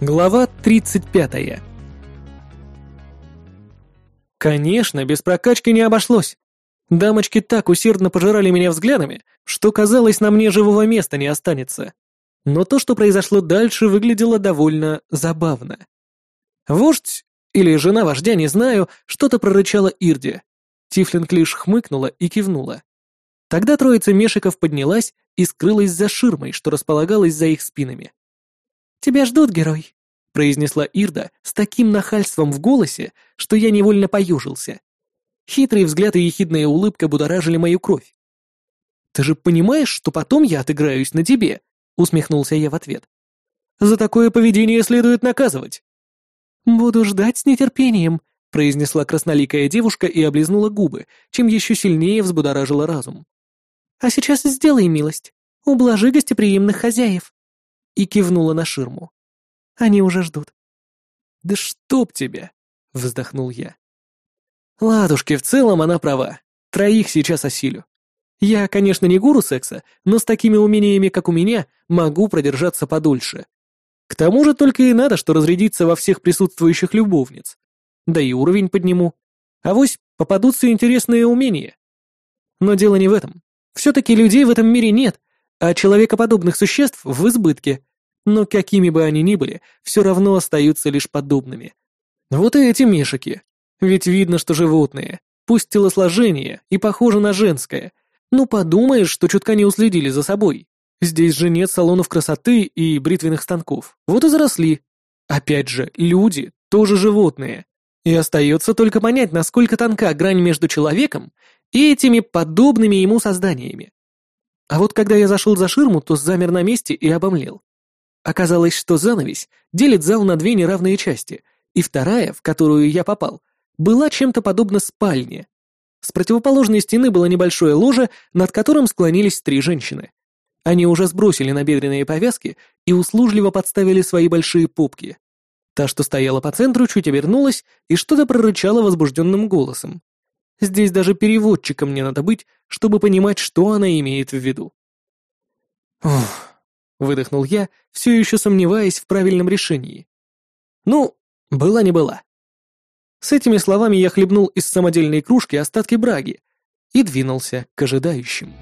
Глава 35. Конечно, без прокачки не обошлось. Дамочки так усердно пожирали меня взглядами, что казалось, на мне живого места не останется. Но то, что произошло дальше, выглядело довольно забавно. Вождь, или жена вождя, не знаю, что-то прорычала Ирде. Тифлинг лишь хмыкнула и кивнула. Тогда троица мешиков поднялась и скрылась за ширмой, что располагалась за их спинами. «Тебя ждут, герой», — произнесла Ирда с таким нахальством в голосе, что я невольно поюжился. Хитрый взгляд и ехидная улыбка будоражили мою кровь. «Ты же понимаешь, что потом я отыграюсь на тебе?» — усмехнулся я в ответ. «За такое поведение следует наказывать». «Буду ждать с нетерпением», — произнесла красноликая девушка и облизнула губы, чем еще сильнее взбудоражила разум. «А сейчас сделай милость, ублажи гостеприимных хозяев» и кивнула на ширму. «Они уже ждут». «Да чтоб тебя!» — вздохнул я. «Ладушки, в целом она права. Троих сейчас осилю. Я, конечно, не гуру секса, но с такими умениями, как у меня, могу продержаться подольше. К тому же только и надо, что разрядиться во всех присутствующих любовниц. Да и уровень подниму. Авось попадутся интересные умения. Но дело не в этом. Все-таки людей в этом мире нет, а человекоподобных существ в избытке. Но какими бы они ни были, все равно остаются лишь подобными. Вот и эти мешики. Ведь видно, что животные. Пусть телосложение и похоже на женское. Ну подумаешь, что чутка не уследили за собой. Здесь же нет салонов красоты и бритвенных станков. Вот и заросли. Опять же, люди тоже животные. И остается только понять, насколько тонка грань между человеком и этими подобными ему созданиями. А вот когда я зашел за ширму, то замер на месте и обомлел. Оказалось, что занавесь делит зал на две неравные части, и вторая, в которую я попал, была чем-то подобна спальне. С противоположной стены было небольшое ложе, над которым склонились три женщины. Они уже сбросили набедренные повязки и услужливо подставили свои большие попки. Та, что стояла по центру, чуть обернулась и что-то прорычала возбужденным голосом. Здесь даже переводчиком мне надо быть, чтобы понимать, что она имеет в виду. «Ух», — выдохнул я, все еще сомневаясь в правильном решении. «Ну, была не была». С этими словами я хлебнул из самодельной кружки остатки браги и двинулся к ожидающим.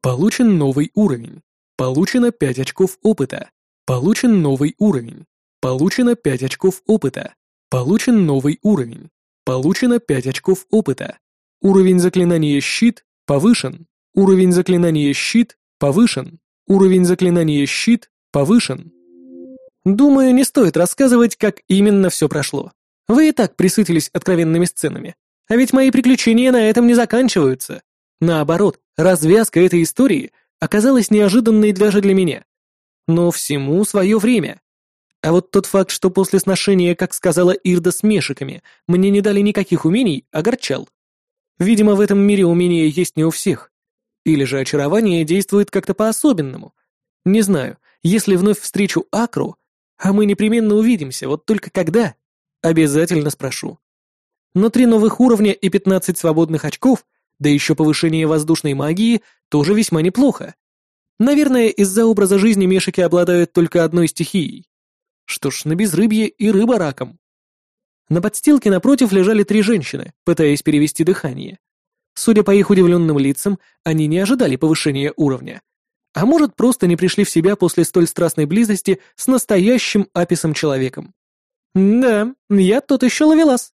Получен новый уровень. Получено 5 очков опыта. Получен новый уровень. Получено 5 очков опыта. Получен новый уровень. Получено 5 очков опыта. Уровень заклинания «Щит» повышен. Уровень заклинания «Щит» повышен. Уровень заклинания «Щит» повышен. Думаю, не стоит рассказывать, как именно все прошло. Вы и так присытились откровенными сценами. А ведь мои приключения на этом не заканчиваются. Наоборот, развязка этой истории оказалась неожиданной даже для меня. Но всему свое время. А вот тот факт, что после сношения, как сказала Ирда, с мешиками, мне не дали никаких умений, огорчал. Видимо, в этом мире умения есть не у всех. Или же очарование действует как-то по-особенному. Не знаю, если вновь встречу Акру, а мы непременно увидимся, вот только когда, обязательно спрошу. Но три новых уровня и 15 свободных очков, да еще повышение воздушной магии, тоже весьма неплохо. Наверное, из-за образа жизни мешики обладают только одной стихией. Что ж, на безрыбье и рыба раком. На подстилке напротив лежали три женщины, пытаясь перевести дыхание. Судя по их удивленным лицам, они не ожидали повышения уровня. А может, просто не пришли в себя после столь страстной близости с настоящим аписом-человеком. Да, я тот еще ловелас.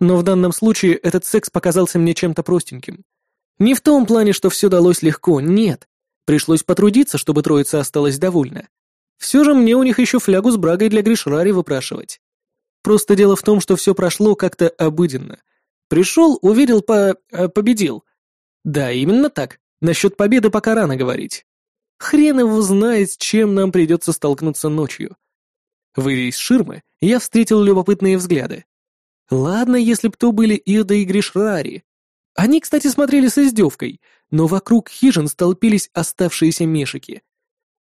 Но в данном случае этот секс показался мне чем-то простеньким. Не в том плане, что все далось легко, нет. Пришлось потрудиться, чтобы троица осталась довольна. Все же мне у них еще флягу с брагой для Гришрари выпрашивать. Просто дело в том, что все прошло как-то обыденно. Пришел, увидел, по... Э, победил. Да, именно так. Насчет победы пока рано говорить. Хрен его знает, с чем нам придется столкнуться ночью. Выйдя из ширмы, я встретил любопытные взгляды. Ладно, если б то были Ирда и Гришрари. Они, кстати, смотрели с издевкой, но вокруг хижин столпились оставшиеся мешики —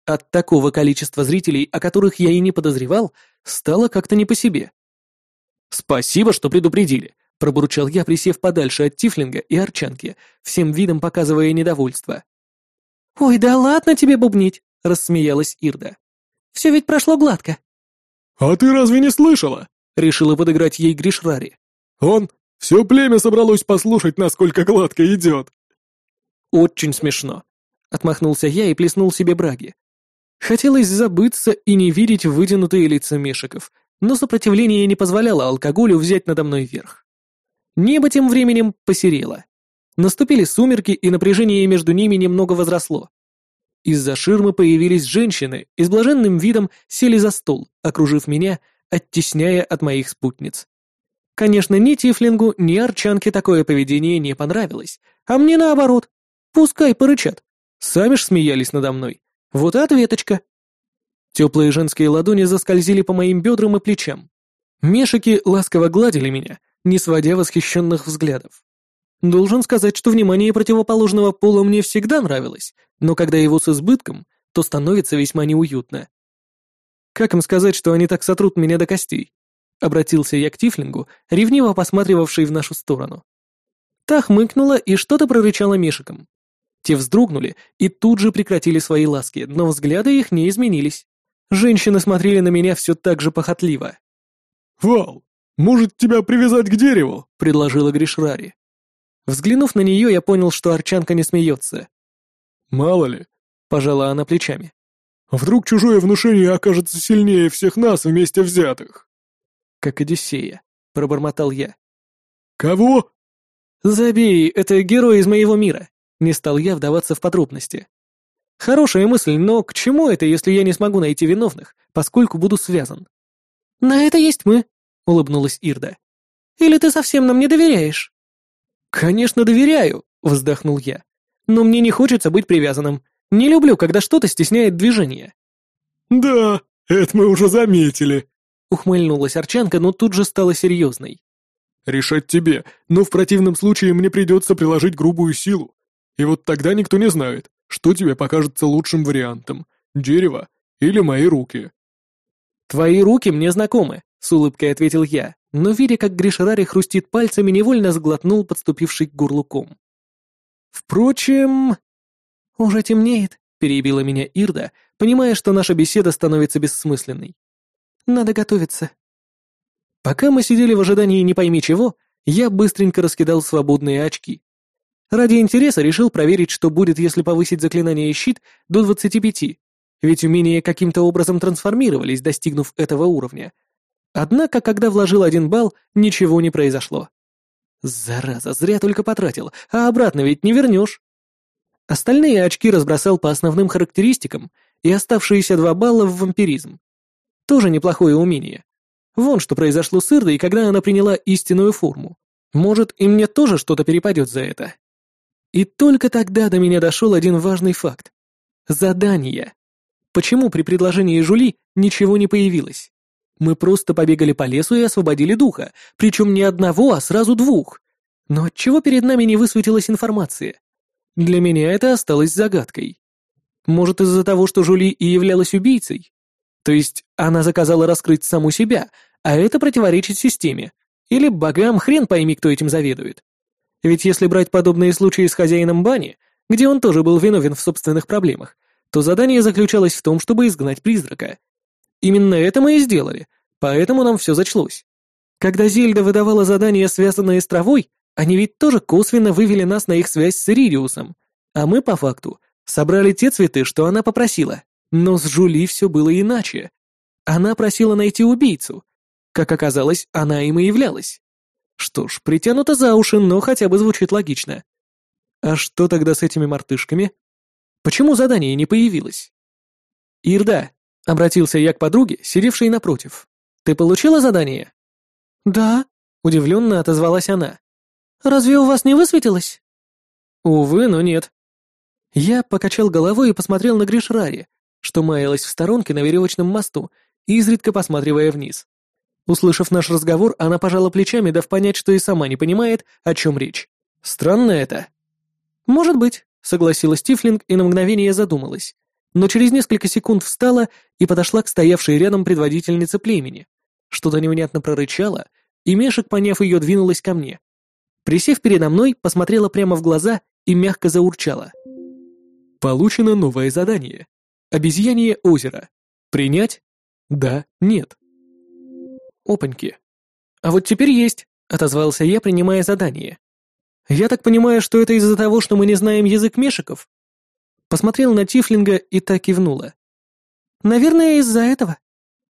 от такого количества зрителей, о которых я и не подозревал, стало как-то не по себе. «Спасибо, что предупредили», — пробурчал я, присев подальше от Тифлинга и Арчанки, всем видом показывая недовольство. «Ой, да ладно тебе бубнить», — рассмеялась Ирда. «Все ведь прошло гладко». «А ты разве не слышала?» — решила подыграть ей Гришрари. «Он... Все племя собралось послушать, насколько гладко идет». «Очень смешно», — отмахнулся я и плеснул себе браги. Хотелось забыться и не видеть вытянутые лица мешиков, но сопротивление не позволяло алкоголю взять надо мной верх. Небо тем временем посерело. Наступили сумерки, и напряжение между ними немного возросло. Из-за ширмы появились женщины и с блаженным видом сели за стол, окружив меня, оттесняя от моих спутниц. Конечно, ни Тифлингу, ни Арчанке такое поведение не понравилось, а мне наоборот. Пускай порычат. Сами ж смеялись надо мной. Вот и ответочка. Теплые женские ладони заскользили по моим бедрам и плечам. Мешики ласково гладили меня, не сводя восхищенных взглядов. Должен сказать, что внимание противоположного пола мне всегда нравилось, но когда его с избытком, то становится весьма неуютно. Как им сказать, что они так сотрут меня до костей? Обратился я к Тифлингу, ревниво посматривавший в нашу сторону. Та хмыкнула и что-то прорычала Мишиком. Те вздрогнули и тут же прекратили свои ласки, но взгляды их не изменились. Женщины смотрели на меня все так же похотливо. «Вал, может, тебя привязать к дереву?» — предложила Гришрари. Взглянув на нее, я понял, что Арчанка не смеется. «Мало ли», — пожала она плечами. «Вдруг чужое внушение окажется сильнее всех нас вместе взятых?» «Как Одиссея», — пробормотал я. «Кого?» «Забей, это герой из моего мира», — не стал я вдаваться в подробности. Хорошая мысль, но к чему это, если я не смогу найти виновных, поскольку буду связан? На это есть мы, улыбнулась Ирда. Или ты совсем нам не доверяешь? Конечно, доверяю, вздохнул я. Но мне не хочется быть привязанным. Не люблю, когда что-то стесняет движение. Да, это мы уже заметили, ухмыльнулась Арчанка, но тут же стала серьезной. Решать тебе, но в противном случае мне придется приложить грубую силу. И вот тогда никто не знает, что тебе покажется лучшим вариантом, дерево или мои руки. Твои руки мне знакомы, с улыбкой ответил я, но видя, как Гришарари хрустит пальцами, невольно сглотнул подступивший к горлу ком. Впрочем... Уже темнеет, перебила меня Ирда, понимая, что наша беседа становится бессмысленной. Надо готовиться. Пока мы сидели в ожидании не пойми чего, я быстренько раскидал свободные очки. Ради интереса решил проверить, что будет, если повысить заклинание щит до 25, ведь умения каким-то образом трансформировались, достигнув этого уровня. Однако, когда вложил один балл, ничего не произошло. Зараза, зря только потратил, а обратно ведь не вернешь. Остальные очки разбросал по основным характеристикам и оставшиеся два балла в вампиризм. Тоже неплохое умение. Вон что произошло с Ирдой, когда она приняла истинную форму. Может, и мне тоже что-то перепадет за это. И только тогда до меня дошел один важный факт. Задание. Почему при предложении Жули ничего не появилось? Мы просто побегали по лесу и освободили духа, причем не одного, а сразу двух. Но отчего перед нами не высветилась информация? Для меня это осталось загадкой. Может, из-за того, что Жули и являлась убийцей? То есть она заказала раскрыть саму себя, а это противоречит системе. Или богам хрен пойми, кто этим заведует. Ведь если брать подобные случаи с хозяином бани, где он тоже был виновен в собственных проблемах, то задание заключалось в том, чтобы изгнать призрака. Именно это мы и сделали, поэтому нам все зачлось. Когда Зельда выдавала задания, связанные с травой, они ведь тоже косвенно вывели нас на их связь с Иридиусом, а мы, по факту, собрали те цветы, что она попросила. Но с Жули все было иначе. Она просила найти убийцу. Как оказалось, она им и являлась. Что ж, притянуто за уши, но хотя бы звучит логично. А что тогда с этими мартышками? Почему задание не появилось? Ирда, обратился я к подруге, сидевшей напротив. Ты получила задание? Да, удивленно отозвалась она. Разве у вас не высветилось? Увы, но нет. Я покачал головой и посмотрел на Гришрари, что маялась в сторонке на веревочном мосту, изредка посматривая вниз. Услышав наш разговор, она пожала плечами, дав понять, что и сама не понимает, о чем речь. Странно это. Может быть, согласилась Тифлинг и на мгновение задумалась, но через несколько секунд встала и подошла к стоявшей рядом предводительнице племени. Что-то невнятно прорычала, и Мешек, поняв ее, двинулась ко мне. Присев передо мной, посмотрела прямо в глаза и мягко заурчала. Получено новое задание. Обезьянье озеро. Принять? Да, нет. Опаньки. А вот теперь есть, отозвался я, принимая задание. Я так понимаю, что это из-за того, что мы не знаем язык мешиков? Посмотрел на Тифлинга и так кивнула. Наверное, из-за этого.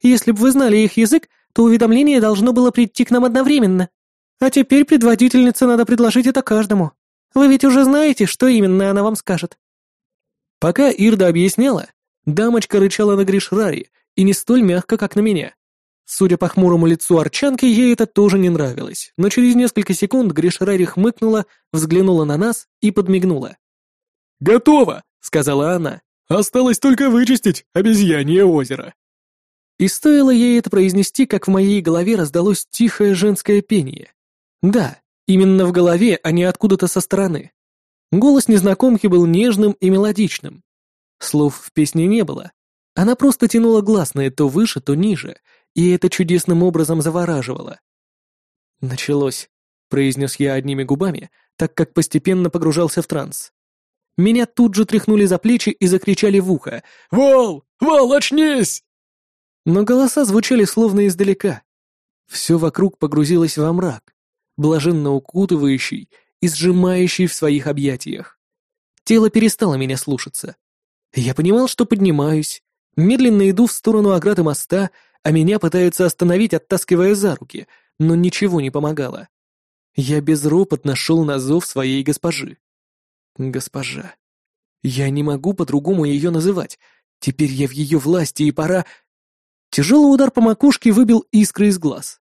Если бы вы знали их язык, то уведомление должно было прийти к нам одновременно. А теперь предводительнице надо предложить это каждому. Вы ведь уже знаете, что именно она вам скажет». Пока Ирда объясняла, дамочка рычала на Гришрари, и не столь мягко, как на меня. Судя по хмурому лицу Арчанки, ей это тоже не нравилось, но через несколько секунд Гришрари хмыкнула, взглянула на нас и подмигнула. «Готово!» — сказала она. «Осталось только вычистить обезьянье озеро». И стоило ей это произнести, как в моей голове раздалось тихое женское пение. Да, именно в голове, а не откуда-то со стороны. Голос незнакомки был нежным и мелодичным. Слов в песне не было. Она просто тянула гласные то выше, то ниже, и это чудесным образом завораживало. «Началось», — произнес я одними губами, так как постепенно погружался в транс. Меня тут же тряхнули за плечи и закричали в ухо. «Вол! Вол, очнись!» но голоса звучали словно издалека. Все вокруг погрузилось во мрак, блаженно укутывающий и сжимающий в своих объятиях. Тело перестало меня слушаться. Я понимал, что поднимаюсь, медленно иду в сторону ограды моста, а меня пытаются остановить, оттаскивая за руки, но ничего не помогало. Я безропотно шел на зов своей госпожи. Госпожа. Я не могу по-другому ее называть. Теперь я в ее власти, и пора... Тяжелый удар по макушке выбил искры из глаз.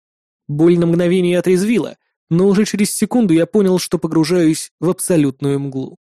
Боль на мгновение отрезвила, но уже через секунду я понял, что погружаюсь в абсолютную мглу.